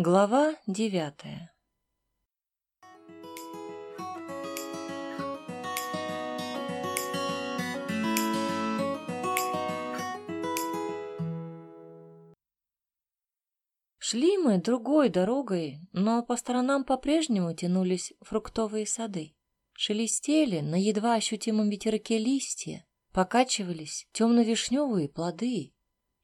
Глава девятая Шли мы другой дорогой, но по сторонам по-прежнему тянулись фруктовые сады. Шелестели на едва ощутимом ветерке листья, покачивались темно-вишневые плоды.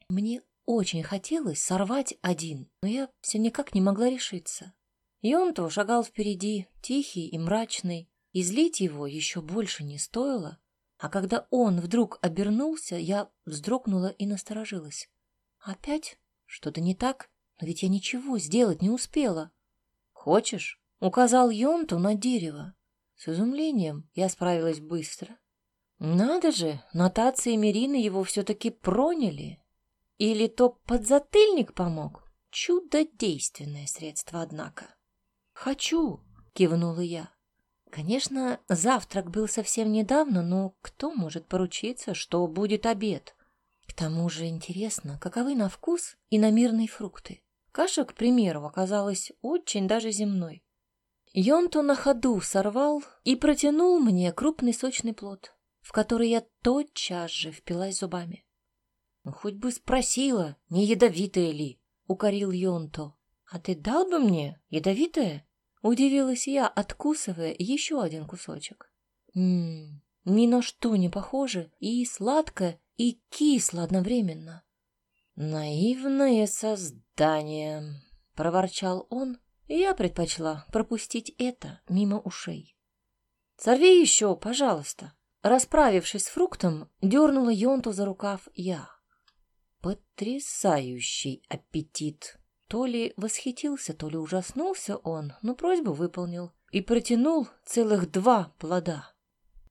Мне очень хотелось сорвать один, но я все никак не могла решиться. Йонто шагал впереди, тихий и мрачный, и злить его еще больше не стоило. А когда он вдруг обернулся, я вздрогнула и насторожилась. Опять? Что-то не так? Но ведь я ничего сделать не успела. «Хочешь?» — указал Йонту на дерево. С изумлением я справилась быстро. Надо же, нотации Мирины его все-таки проняли. Или то подзатыльник помог? Чудодейственное средство, однако. «Хочу!» — кивнула я. Конечно, завтрак был совсем недавно, но кто может поручиться, что будет обед? К тому же интересно, каковы на вкус и на мирные фрукты. Каша, к примеру, оказалась очень даже земной. Йонту на ходу сорвал и протянул мне крупный сочный плод, в который я тотчас же впилась зубами. «Ну, хоть бы спросила, не ядовитая ли?» — укорил Йонто. «А ты дал бы мне ядовитое?» — удивилась я, откусывая еще один кусочек. «Ммм, ни на что не похоже, и сладко, и кисло одновременно. «Наивное создание», — проворчал он, я предпочла пропустить это мимо ушей. «Сорви еще, пожалуйста». Расправившись с фруктом, дернула Йонту за рукав я. Потрясающий аппетит! То ли восхитился, то ли ужаснулся он, но просьбу выполнил и протянул целых два плода.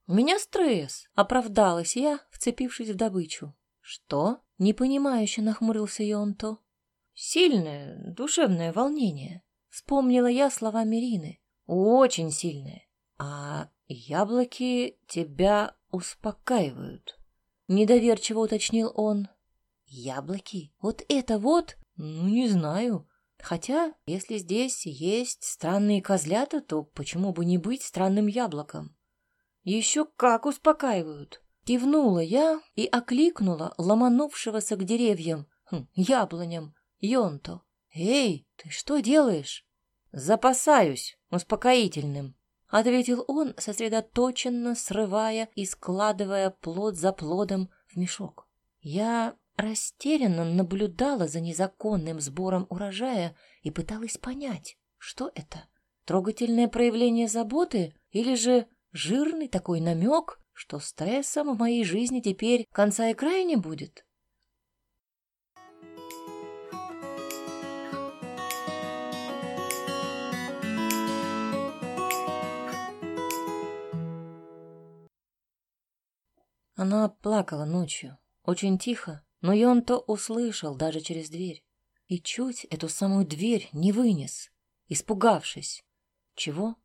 «У меня стресс», — оправдалась я, вцепившись в добычу. «Что?» — непонимающе нахмурился Йонто. «Сильное душевное волнение», — вспомнила я слова Мирины. «Очень сильное. А яблоки тебя успокаивают», — недоверчиво уточнил он. «Яблоки? Вот это вот? Ну, не знаю. Хотя, если здесь есть странные козлята, то почему бы не быть странным яблоком?» «Еще как успокаивают!» Кивнула я и окликнула ломанувшегося к деревьям, хм, яблоням, Йонто. «Эй, ты что делаешь?» «Запасаюсь успокоительным», — ответил он, сосредоточенно срывая и складывая плод за плодом в мешок. Я растерянно наблюдала за незаконным сбором урожая и пыталась понять, что это. Трогательное проявление заботы или же жирный такой намек что стрессом в моей жизни теперь конца и края не будет. Она плакала ночью, очень тихо, но и он то услышал даже через дверь. И чуть эту самую дверь не вынес, испугавшись. Чего?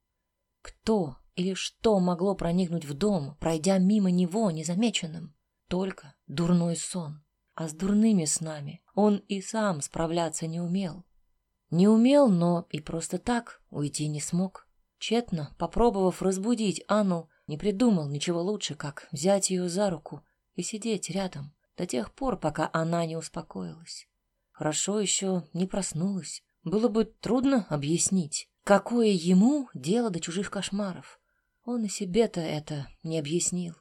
Кто или что могло проникнуть в дом, пройдя мимо него незамеченным? Только дурной сон. А с дурными снами он и сам справляться не умел. Не умел, но и просто так уйти не смог. Тщетно, попробовав разбудить Анну, не придумал ничего лучше, как взять ее за руку и сидеть рядом до тех пор, пока она не успокоилась. Хорошо еще не проснулась. Было бы трудно объяснить, какое ему дело до чужих кошмаров. Он и себе-то это не объяснил.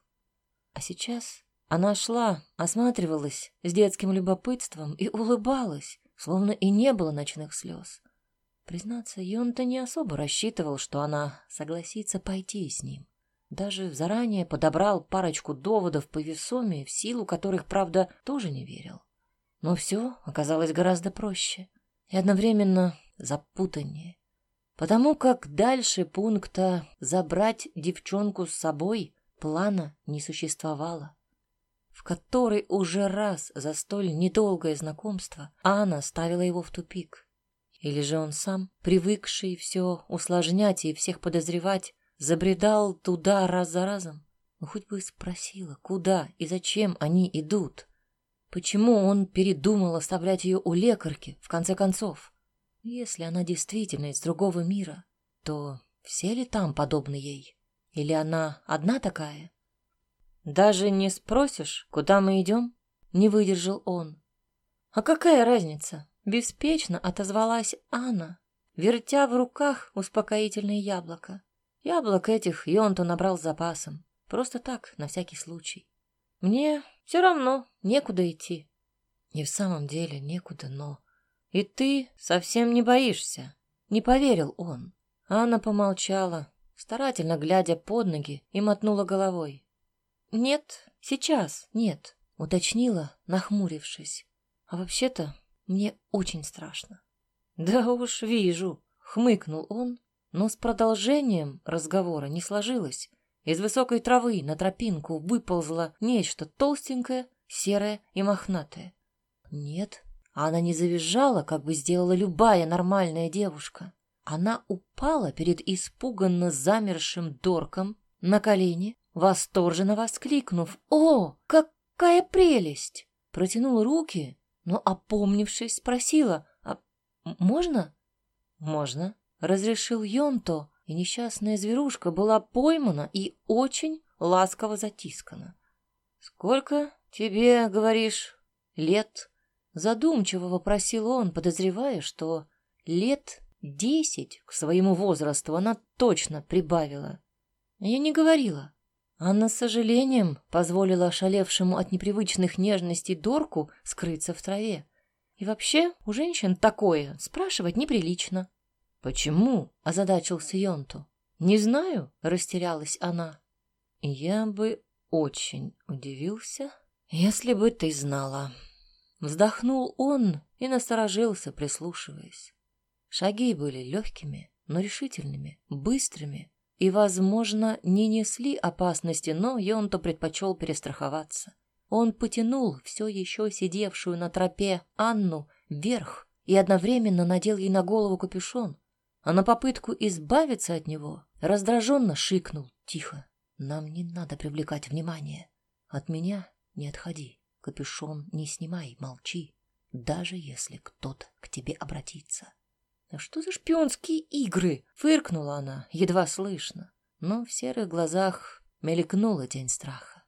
А сейчас она шла, осматривалась с детским любопытством и улыбалась, словно и не было ночных слез. Признаться, Йон-то не особо рассчитывал, что она согласится пойти с ним. Даже заранее подобрал парочку доводов по весоме, в силу которых, правда, тоже не верил. Но все оказалось гораздо проще и одновременно запутаннее потому как дальше пункта «забрать девчонку с собой» плана не существовало, в который уже раз за столь недолгое знакомство Анна ставила его в тупик. Или же он сам, привыкший все усложнять и всех подозревать, забредал туда раз за разом? Ну, хоть бы спросила, куда и зачем они идут. Почему он передумал оставлять ее у лекарки, в конце концов? Если она действительно из другого мира, то все ли там подобны ей? Или она одна такая? Даже не спросишь, куда мы идем? Не выдержал он. А какая разница? Беспечно отозвалась Анна, вертя в руках успокоительное яблоко. Яблок этих Йонту набрал запасом. Просто так, на всякий случай. Мне все равно некуда идти. Не в самом деле некуда, но... И ты совсем не боишься. Не поверил он. Анна помолчала, старательно глядя под ноги, и мотнула головой. «Нет, сейчас нет», — уточнила, нахмурившись. «А вообще-то мне очень страшно». «Да уж вижу», — хмыкнул он, но с продолжением разговора не сложилось. Из высокой травы на тропинку выползло нечто толстенькое, серое и мохнатое. Нет, она не завизжала, как бы сделала любая нормальная девушка. Она упала перед испуганно замершим Дорком на колени, восторженно воскликнув «О, какая прелесть!» Протянула руки, но, опомнившись, спросила «А можно?» «Можно», — разрешил Йонто, и несчастная зверушка была поймана и очень ласково затискана. «Сколько тебе, говоришь, лет?» Задумчиво вопросил он, подозревая, что лет десять к своему возрасту она точно прибавила. Я не говорила. Анна с сожалением позволила ошалевшему от непривычных нежностей Дорку скрыться в траве. И вообще, у женщин такое спрашивать неприлично. «Почему?» — озадачился Йонту. «Не знаю», — растерялась она. «Я бы очень удивился, если бы ты знала». Вздохнул он и насторожился, прислушиваясь. Шаги были легкими, но решительными, быстрыми и, возможно, не несли опасности, но Йонто предпочел перестраховаться. Он потянул все еще сидевшую на тропе Анну вверх и одновременно надел ей на голову капюшон, а на попытку избавиться от него раздраженно шикнул тихо. «Нам не надо привлекать внимание. От меня не отходи». Капюшон не снимай, молчи, даже если кто-то к тебе обратится. «Да что за шпионские игры?» — фыркнула она, едва слышно. Но в серых глазах мелькнула тень страха.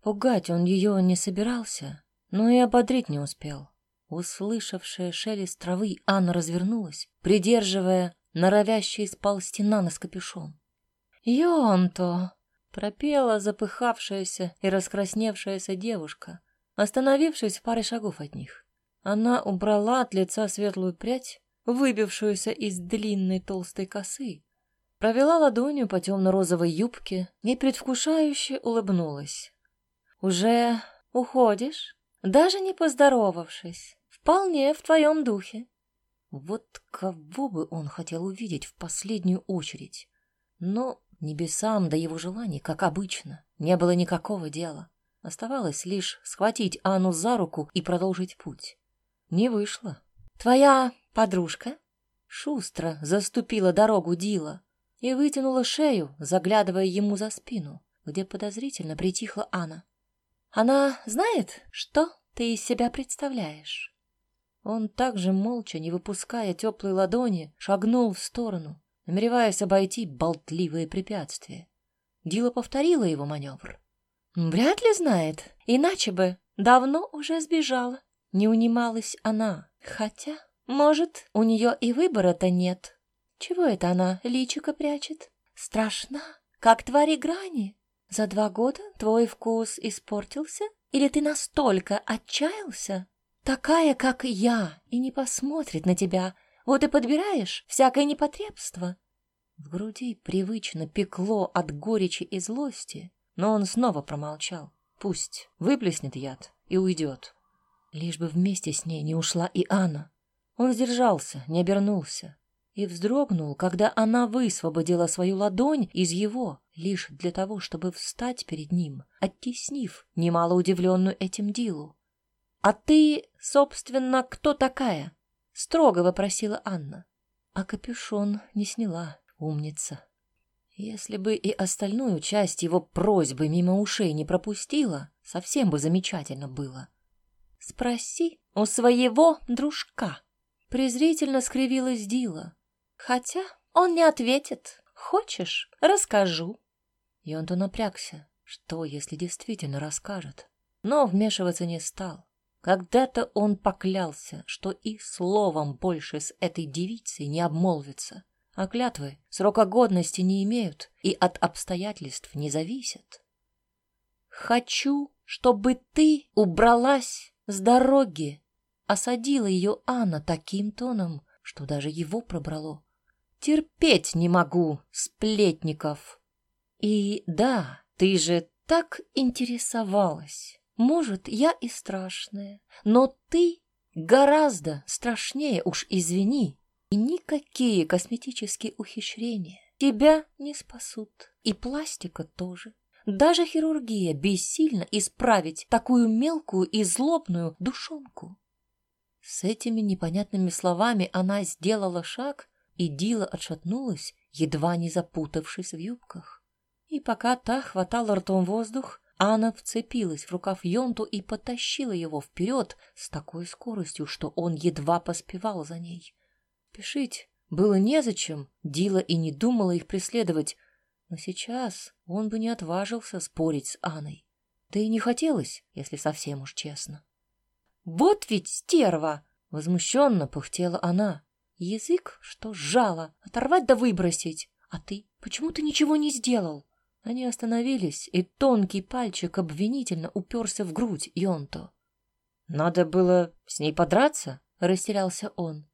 Пугать он ее не собирался, но и ободрить не успел. Услышавшая шелест травы, Анна развернулась, придерживая норовящий сползти на нос капюшон. «Йонто!» — пропела запыхавшаяся и раскрасневшаяся девушка, Остановившись в паре шагов от них, она убрала от лица светлую прядь, выбившуюся из длинной толстой косы, провела ладонью по темно-розовой юбке и предвкушающе улыбнулась. «Уже уходишь, даже не поздоровавшись, вполне в твоем духе». Вот кого бы он хотел увидеть в последнюю очередь. Но небесам до его желаний, как обычно, не было никакого дела. Оставалось лишь схватить Анну за руку и продолжить путь. Не вышло. «Твоя подружка?» Шустро заступила дорогу Дила и вытянула шею, заглядывая ему за спину, где подозрительно притихла Анна. «Она знает, что ты из себя представляешь?» Он также молча, не выпуская теплой ладони, шагнул в сторону, намереваясь обойти болтливые препятствия. Дила повторила его маневр. Вряд ли знает, иначе бы давно уже сбежала. Не унималась она, хотя, может, у нее и выбора-то нет. Чего это она личико прячет? Страшно, как твари грани. За два года твой вкус испортился? Или ты настолько отчаялся? Такая, как я, и не посмотрит на тебя. Вот и подбираешь всякое непотребство. В груди привычно пекло от горечи и злости, но он снова промолчал. Пусть выплеснет яд и уйдет. Лишь бы вместе с ней не ушла и Анна. Он сдержался, не обернулся и вздрогнул, когда она высвободила свою ладонь из его, лишь для того, чтобы встать перед ним, оттеснив немало удивленную этим Дилу. «А ты, собственно, кто такая?» — строго вопросила Анна. А капюшон не сняла, умница. Если бы и остальную часть его просьбы мимо ушей не пропустила, совсем бы замечательно было. «Спроси у своего дружка», — презрительно скривилась Дила. Хотя он не ответит. Хочешь, расскажу. Йонто напрягся. Что, если действительно расскажет? Но вмешиваться не стал. Когда-то он поклялся, что и словом больше с этой девицей не обмолвится. А клятвы срока годности не имеют и от обстоятельств не зависят. «Хочу, чтобы ты убралась с дороги», — осадила ее Анна таким тоном, что даже его пробрало. «Терпеть не могу сплетников». «И да, ты же так интересовалась». Может, я и страшная, но ты гораздо страшнее, уж извини. И никакие косметические ухищрения тебя не спасут. И пластика тоже. Даже хирургия бессильно исправить такую мелкую и злобную душонку. С этими непонятными словами она сделала шаг, и Дила отшатнулась, едва не запутавшись в юбках. И пока та хватала ртом воздух, Анна вцепилась в рукав Йонту и потащила его вперед с такой скоростью, что он едва поспевал за ней. Пешить было незачем, Дила и не думала их преследовать, но сейчас он бы не отважился спорить с Анной. Да и не хотелось, если совсем уж честно. «Вот ведь стерва!» — возмущенно пыхтела она. «Язык, что сжало, оторвать да выбросить. А ты почему ты ничего не сделал?» Они остановились, и тонкий пальчик обвинительно уперся в грудь Йонто. «Надо было с ней подраться?» — растерялся он.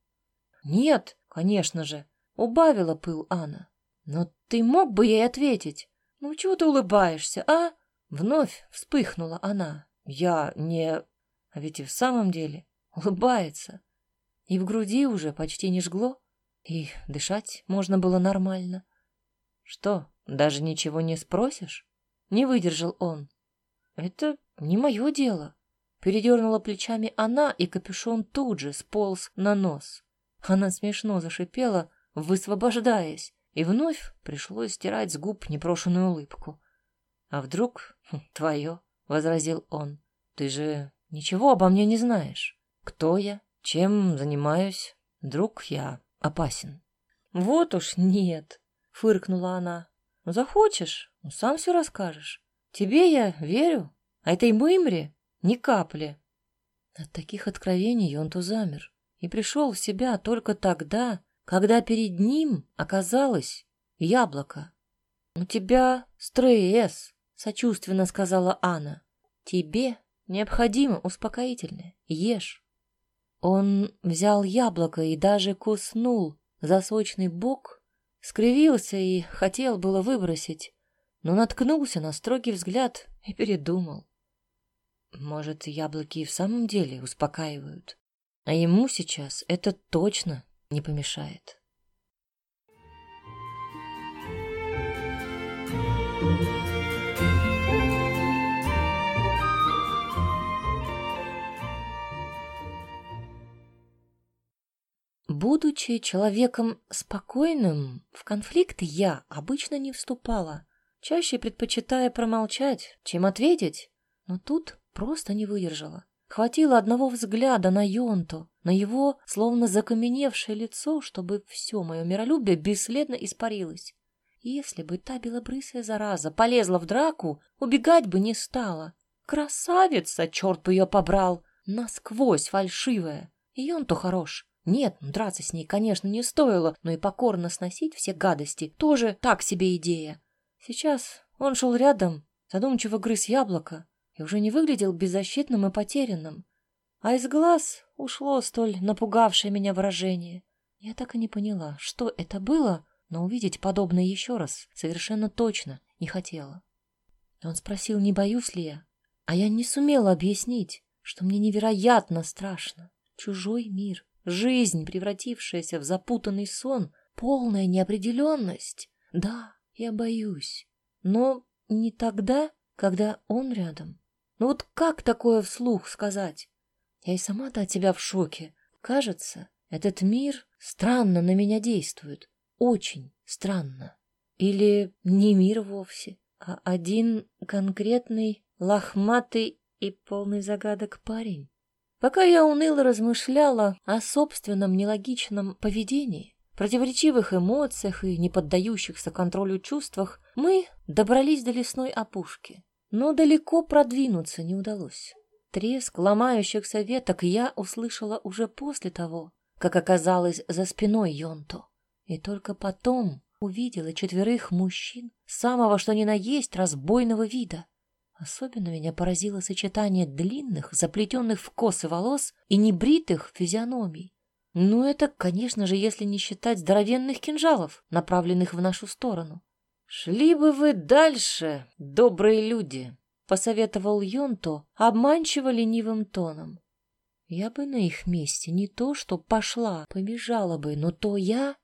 «Нет, конечно же», — убавила пыл Анна. «Но ты мог бы ей ответить? Ну, чего ты улыбаешься, а?» Вновь вспыхнула она. «Я не...» А ведь и в самом деле улыбается. И в груди уже почти не жгло, и дышать можно было нормально. «Что, даже ничего не спросишь? Не выдержал он. Это не мое дело. Передернула плечами она, и капюшон тут же сполз на нос. Она смешно зашипела, высвобождаясь, и вновь пришлось стирать с губ непрошенную улыбку. «А вдруг хм, твое?» — возразил он. «Ты же ничего обо мне не знаешь. Кто я? Чем занимаюсь? Вдруг я опасен?» «Вот уж нет!» — фыркнула она. Захочешь, ну, сам все расскажешь. Тебе я верю, а этой мымре ни капли. От таких откровений он то замер и пришел в себя только тогда, когда перед ним оказалось яблоко. «У тебя стресс», — сочувственно сказала Анна. «Тебе необходимо успокоительное. Ешь». Он взял яблоко и даже куснул за сочный бок Скривился и хотел было выбросить, но наткнулся на строгий взгляд и передумал. Может, яблоки и в самом деле успокаивают, а ему сейчас это точно не помешает. Будучи человеком спокойным, в конфликты я обычно не вступала, чаще предпочитая промолчать, чем ответить. Но тут просто не выдержала. Хватило одного взгляда на Йонту, на его словно закаменевшее лицо, чтобы все мое миролюбие бесследно испарилось. Если бы та белобрысая зараза полезла в драку, убегать бы не стала. Красавица, черт бы ее побрал, насквозь фальшивая. И он-то хорош. Нет, драться с ней, конечно, не стоило, но и покорно сносить все гадости тоже так себе идея. Сейчас он шел рядом, задумчиво грыз яблоко и уже не выглядел беззащитным и потерянным. А из глаз ушло столь напугавшее меня выражение. Я так и не поняла, что это было, но увидеть подобное еще раз совершенно точно не хотела. Он спросил, не боюсь ли я, а я не сумела объяснить, что мне невероятно страшно. Чужой мир, Жизнь, превратившаяся в запутанный сон, полная неопределенность. Да, я боюсь. Но не тогда, когда он рядом. Ну вот как такое вслух сказать? Я и сама-то от тебя в шоке. Кажется, этот мир странно на меня действует. Очень странно. Или не мир вовсе, а один конкретный, лохматый и полный загадок парень. Пока я уныло размышляла о собственном нелогичном поведении, противоречивых эмоциях и не поддающихся контролю чувствах, мы добрались до лесной опушки. Но далеко продвинуться не удалось. Треск ломающихся веток я услышала уже после того, как оказалась за спиной Йонто. И только потом увидела четверых мужчин самого что ни на есть разбойного вида. Особенно меня поразило сочетание длинных, заплетенных в косы волос и небритых физиономий. Ну, это, конечно же, если не считать здоровенных кинжалов, направленных в нашу сторону. «Шли бы вы дальше, добрые люди», — посоветовал Йонто обманчиво ленивым тоном. Я бы на их месте не то что пошла, побежала бы, но то я...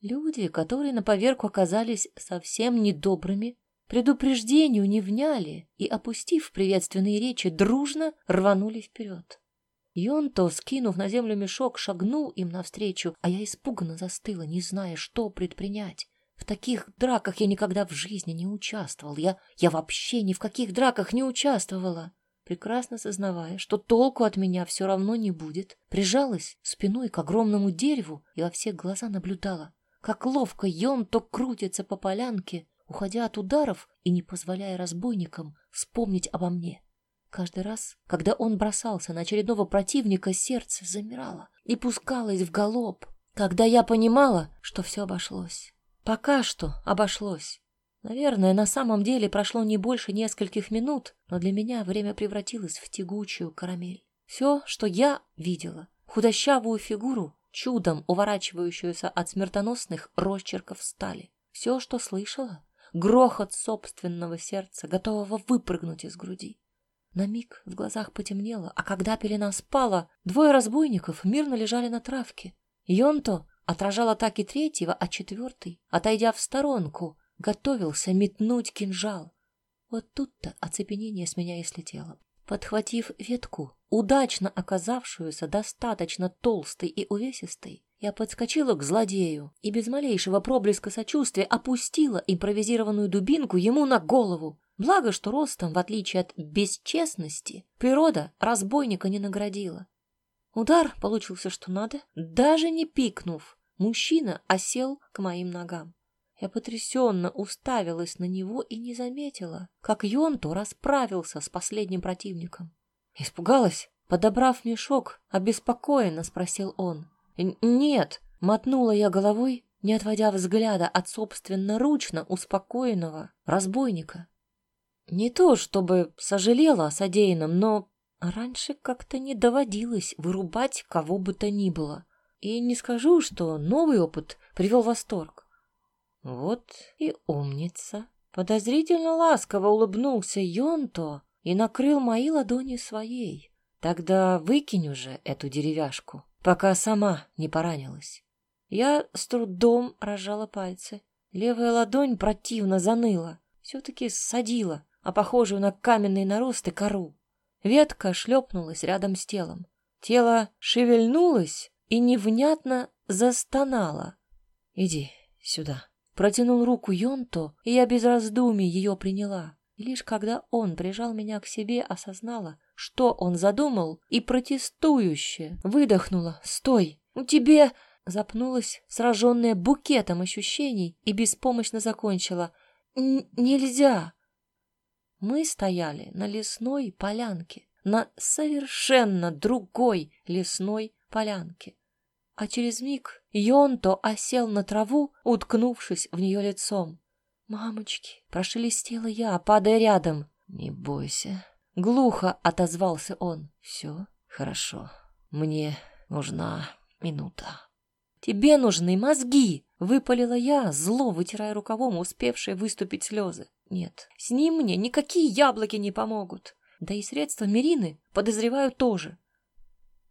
Люди, которые на поверку оказались совсем недобрыми, предупреждению не вняли и, опустив приветственные речи, дружно рванули вперед. Йонто, скинув на землю мешок, шагнул им навстречу, а я испуганно застыла, не зная, что предпринять. В таких драках я никогда в жизни не участвовал. Я, я вообще ни в каких драках не участвовала. Прекрасно сознавая, что толку от меня все равно не будет, прижалась спиной к огромному дереву и во все глаза наблюдала, как ловко Йонто крутится по полянке, уходя от ударов и не позволяя разбойникам вспомнить обо мне. Каждый раз, когда он бросался на очередного противника, сердце замирало и пускалось в галоп, когда я понимала, что все обошлось. Пока что обошлось. Наверное, на самом деле прошло не больше нескольких минут, но для меня время превратилось в тягучую карамель. Все, что я видела, худощавую фигуру, чудом уворачивающуюся от смертоносных росчерков стали. Все, что слышала, грохот собственного сердца, готового выпрыгнуть из груди. На миг в глазах потемнело, а когда пелена спала, двое разбойников мирно лежали на травке. Йонто отражал атаки третьего, а четвертый, отойдя в сторонку, готовился метнуть кинжал. Вот тут-то оцепенение с меня и слетело. Подхватив ветку, удачно оказавшуюся достаточно толстой и увесистой, я подскочила к злодею и без малейшего проблеска сочувствия опустила импровизированную дубинку ему на голову. Благо, что ростом, в отличие от бесчестности, природа разбойника не наградила. Удар получился что надо, даже не пикнув, Мужчина осел к моим ногам. Я потрясенно уставилась на него и не заметила, как Йонто расправился с последним противником. Испугалась? Подобрав мешок, обеспокоенно спросил он. «Нет», — мотнула я головой, не отводя взгляда от собственноручно успокоенного разбойника. Не то, чтобы сожалела о содеянном, но раньше как-то не доводилось вырубать кого бы то ни было. И не скажу, что новый опыт привел восторг. Вот и умница. Подозрительно ласково улыбнулся Йонто и накрыл мои ладони своей. Тогда выкинь уже эту деревяшку, пока сама не поранилась. Я с трудом разжала пальцы. Левая ладонь противно заныла, все-таки садила, а похожую на каменные наросты кору. Ветка шлепнулась рядом с телом. Тело шевельнулось, и невнятно застонала. «Иди сюда». Протянул руку Йонто, и я без раздумий ее приняла. И лишь когда он прижал меня к себе, осознала, что он задумал, и протестующе выдохнула «Стой! У тебе...» Запнулась, сраженная букетом ощущений, и беспомощно закончила «Нельзя!» Мы стояли на лесной полянке, на совершенно другой лесной полянке а через миг Йонто осел на траву, уткнувшись в нее лицом. «Мамочки!» — прошелестела я, падая рядом. «Не бойся!» — глухо отозвался он. «Все хорошо. Мне нужна минута». «Тебе нужны мозги!» — выпалила я, зло вытирая рукавом успевшие выступить слезы. «Нет, с ним мне никакие яблоки не помогут. Да и средства Мирины, подозреваю, тоже».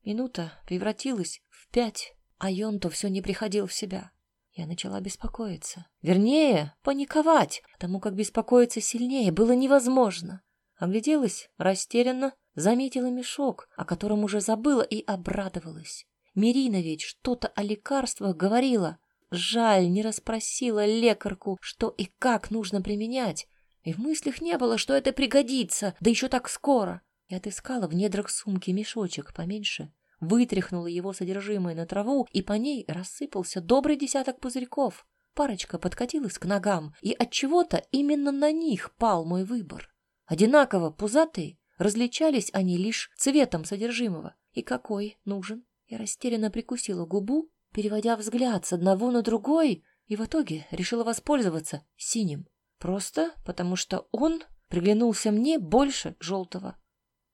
Минута превратилась в пять а Йонто все не приходил в себя. Я начала беспокоиться. Вернее, паниковать, потому как беспокоиться сильнее было невозможно. Огляделась растерянно, заметила мешок, о котором уже забыла, и обрадовалась. Мирина ведь что-то о лекарствах говорила. Жаль, не расспросила лекарку, что и как нужно применять. И в мыслях не было, что это пригодится, да еще так скоро. и отыскала в недрах сумки мешочек поменьше, вытряхнула его содержимое на траву, и по ней рассыпался добрый десяток пузырьков. Парочка подкатилась к ногам, и от чего-то именно на них пал мой выбор. Одинаково пузатые, различались они лишь цветом содержимого. И какой нужен? Я растерянно прикусила губу, переводя взгляд с одного на другой, и в итоге решила воспользоваться синим. Просто потому что он приглянулся мне больше желтого.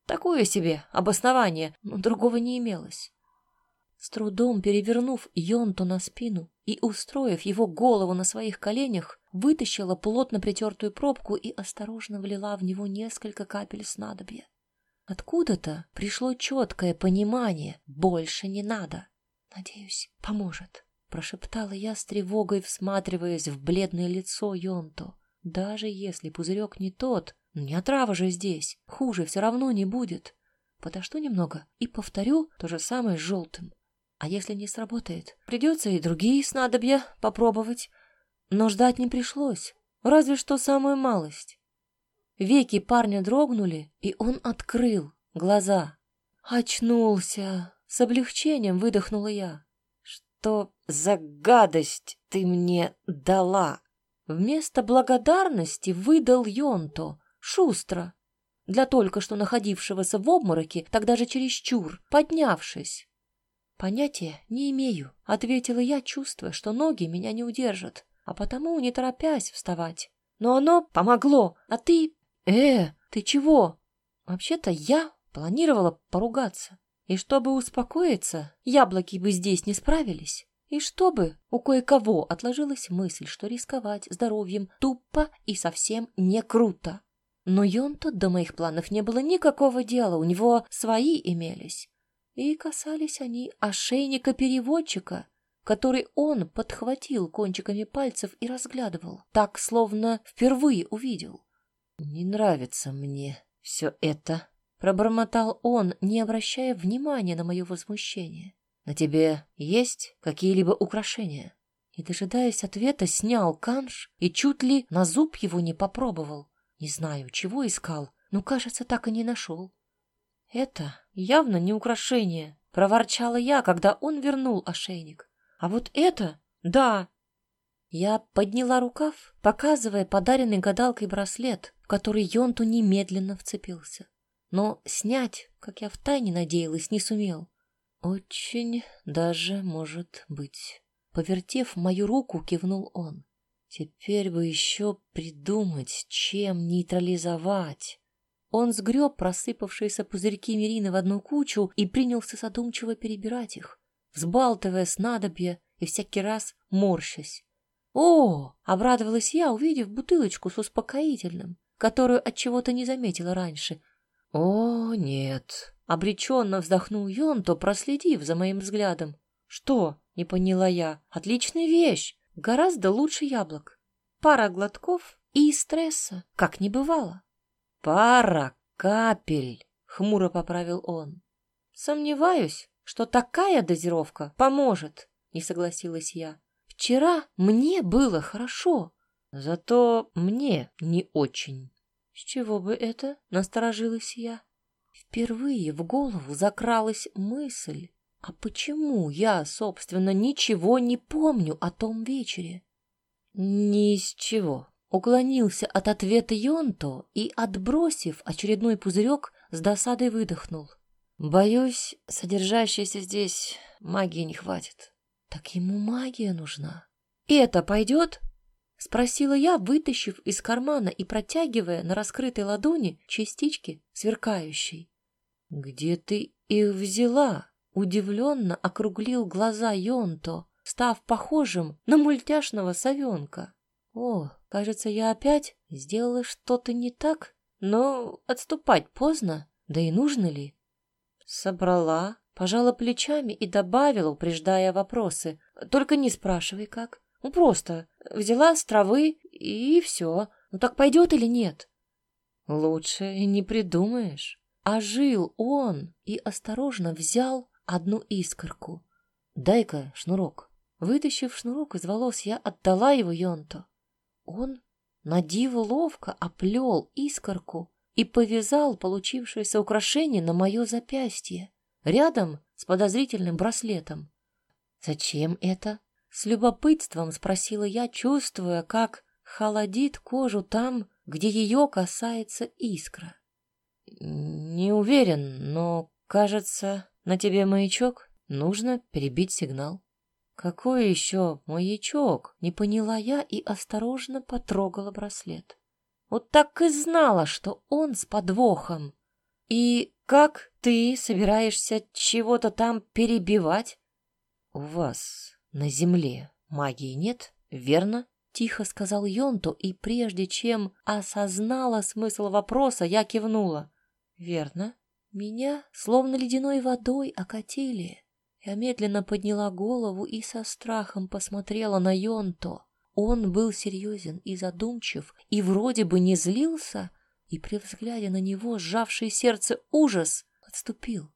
Такое себе обоснование, но другого не имелось. С трудом перевернув Йонту на спину и устроив его голову на своих коленях, вытащила плотно притертую пробку и осторожно влила в него несколько капель снадобья. Откуда-то пришло четкое понимание — больше не надо. «Надеюсь, поможет», — прошептала я с тревогой, всматриваясь в бледное лицо Йонто. «Даже если пузырек не тот, не отрава же здесь, хуже все равно не будет. Подожду немного и повторю то же самое с желтым. А если не сработает, придется и другие снадобья попробовать. Но ждать не пришлось, разве что самую малость. Веки парня дрогнули, и он открыл глаза. Очнулся. С облегчением выдохнула я. Что за гадость ты мне дала? Вместо благодарности выдал Йонто, шустро, для только что находившегося в обмороке, тогда же чересчур, поднявшись. «Понятия не имею», — ответила я, чувствуя, что ноги меня не удержат, а потому не торопясь вставать. «Но оно помогло, а ты...» «Э, ты чего?» «Вообще-то я планировала поругаться. И чтобы успокоиться, яблоки бы здесь не справились. И чтобы у кое-кого отложилась мысль, что рисковать здоровьем тупо и совсем не круто. Но Йонту до моих планов не было никакого дела, у него свои имелись. И касались они ошейника-переводчика, который он подхватил кончиками пальцев и разглядывал, так, словно впервые увидел. «Не нравится мне все это», — пробормотал он, не обращая внимания на мое возмущение. «На тебе есть какие-либо украшения?» И, дожидаясь ответа, снял канш и чуть ли на зуб его не попробовал. Не знаю, чего искал, но, кажется, так и не нашел. Это явно не украшение, проворчала я, когда он вернул ошейник. А вот это, да. Я подняла рукав, показывая подаренный гадалкой браслет, в который Йонту немедленно вцепился. Но снять, как я втайне надеялась, не сумел. Очень даже может быть. Повертев мою руку, кивнул он. Теперь бы еще придумать, чем нейтрализовать. Он сгреб просыпавшиеся пузырьки Мирины в одну кучу и принялся задумчиво перебирать их, взбалтывая снадобья и всякий раз морщась. «О!» — обрадовалась я, увидев бутылочку с успокоительным, которую от чего то не заметила раньше. «О, нет!» — обреченно вздохнул Йонто, проследив за моим взглядом. «Что?» — не поняла я. «Отличная вещь! Гораздо лучше яблок. Пара глотков и стресса, как не бывало. Пара капель, хмуро поправил он. Сомневаюсь, что такая дозировка поможет, не согласилась я. Вчера мне было хорошо, зато мне не очень. С чего бы это? Насторожилась я. Впервые в голову закралась мысль, а почему я, собственно, ничего не помню о том вечере? Ни из чего. Уклонился от ответа Йонто и, отбросив очередной пузырек, с досадой выдохнул. Боюсь, содержащейся здесь магии не хватит. Так ему магия нужна. И это пойдет? Спросила я, вытащив из кармана и протягивая на раскрытой ладони частички сверкающей. Где ты их взяла? Удивленно округлил глаза Йонто, став похожим на мультяшного совенка. О, кажется, я опять сделала что-то не так, но отступать поздно, да и нужно ли? Собрала, пожала плечами и добавила, упреждая вопросы. Только не спрашивай как. Ну, просто взяла с травы и все. Ну, так пойдет или нет? Лучше не придумаешь. А он и осторожно взял одну искорку. «Дай-ка шнурок». Вытащив шнурок из волос, я отдала его Йонту. Он на диво ловко оплел искорку и повязал получившееся украшение на мое запястье, рядом с подозрительным браслетом. «Зачем это?» — с любопытством спросила я, чувствуя, как холодит кожу там, где ее касается искра. «Не уверен, но, кажется, на тебе маячок. Нужно перебить сигнал». «Какой еще маячок?» — не поняла я и осторожно потрогала браслет. Вот так и знала, что он с подвохом. И как ты собираешься чего-то там перебивать? У вас на земле магии нет, верно? Тихо сказал Йонто, и прежде чем осознала смысл вопроса, я кивнула. Верно. Меня словно ледяной водой окатили. Я медленно подняла голову и со страхом посмотрела на Йонто. Он был серьезен и задумчив, и вроде бы не злился, и при взгляде на него сжавший сердце ужас отступил.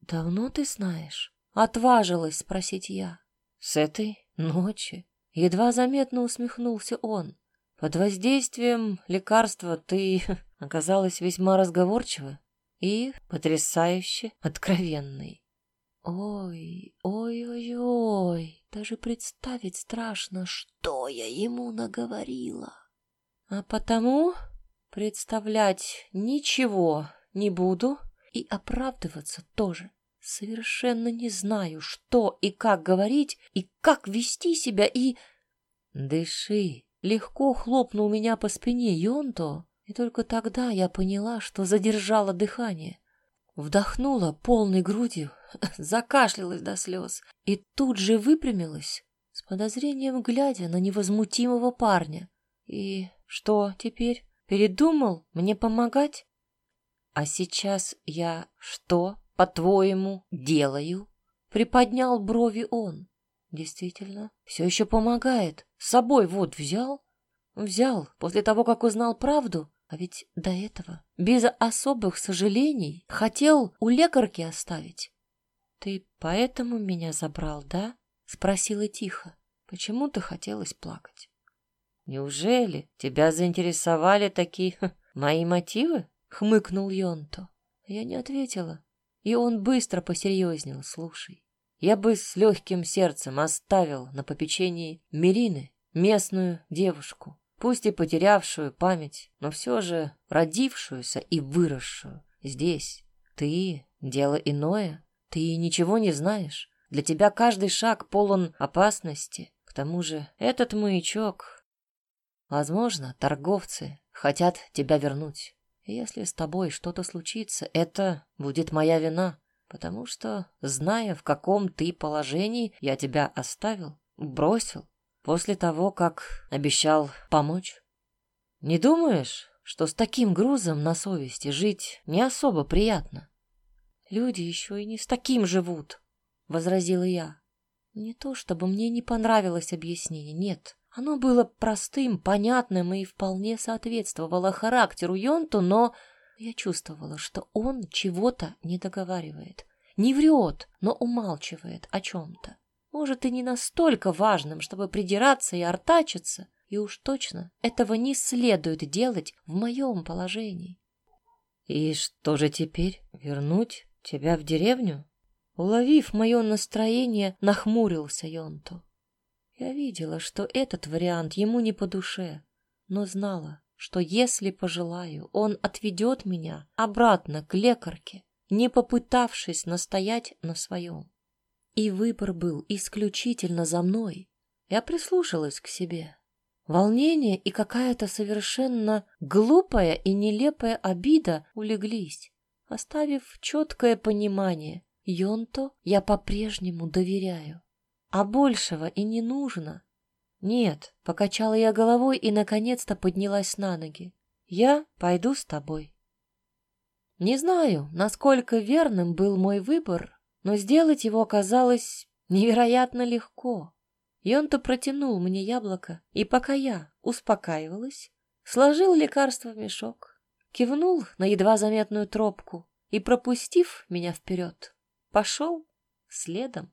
«Давно ты знаешь?» — отважилась спросить я. «С этой ночи», Едва заметно усмехнулся он. Под воздействием лекарства ты оказалась весьма разговорчива и потрясающе откровенной. Ой, ой-ой-ой, даже представить страшно, что я ему наговорила. А потому представлять ничего не буду и оправдываться тоже. Совершенно не знаю, что и как говорить, и как вести себя, и... Дыши. Легко хлопнул меня по спине Йонто, и только тогда я поняла, что задержала дыхание. Вдохнула полной грудью, закашлялась до слез и тут же выпрямилась, с подозрением глядя на невозмутимого парня. И что теперь? Передумал мне помогать? А сейчас я что? по-твоему, делаю?» Приподнял брови он. «Действительно, все еще помогает. С собой вот взял?» «Взял, после того, как узнал правду. А ведь до этого, без особых сожалений, хотел у лекарки оставить». «Ты поэтому меня забрал, да?» — спросила тихо. Почему-то хотелось плакать. «Неужели тебя заинтересовали такие мои мотивы?» — хмыкнул Йонто. Я не ответила, и он быстро посерьезнел. Слушай, я бы с легким сердцем оставил на попечении Мирины, местную девушку, пусть и потерявшую память, но все же родившуюся и выросшую здесь. Ты — дело иное, ты ничего не знаешь. Для тебя каждый шаг полон опасности. К тому же этот маячок... Возможно, торговцы хотят тебя вернуть. Если с тобой что-то случится, это будет моя вина, потому что, зная, в каком ты положении, я тебя оставил, бросил, после того, как обещал помочь. Не думаешь, что с таким грузом на совести жить не особо приятно? Люди еще и не с таким живут, — возразила я. Не то, чтобы мне не понравилось объяснение, нет. Оно было простым, понятным и вполне соответствовало характеру Йонту, но я чувствовала, что он чего-то не договаривает. Не врет, но умалчивает о чем-то. Может, и не настолько важным, чтобы придираться и артачиться, и уж точно этого не следует делать в моем положении. «И что же теперь? Вернуть тебя в деревню?» Уловив мое настроение, нахмурился Йонту. Я видела, что этот вариант ему не по душе, но знала, что если пожелаю, он отведет меня обратно к лекарке, не попытавшись настоять на своем. И выбор был исключительно за мной. Я прислушалась к себе. Волнение и какая-то совершенно глупая и нелепая обида улеглись, оставив четкое понимание. Йонто я по-прежнему доверяю а большего и не нужно. Нет, покачала я головой и наконец-то поднялась на ноги. Я пойду с тобой. Не знаю, насколько верным был мой выбор, но сделать его оказалось невероятно легко. И он-то протянул мне яблоко, и пока я успокаивалась, сложил лекарство в мешок, кивнул на едва заметную тропку и, пропустив меня вперед, пошел следом.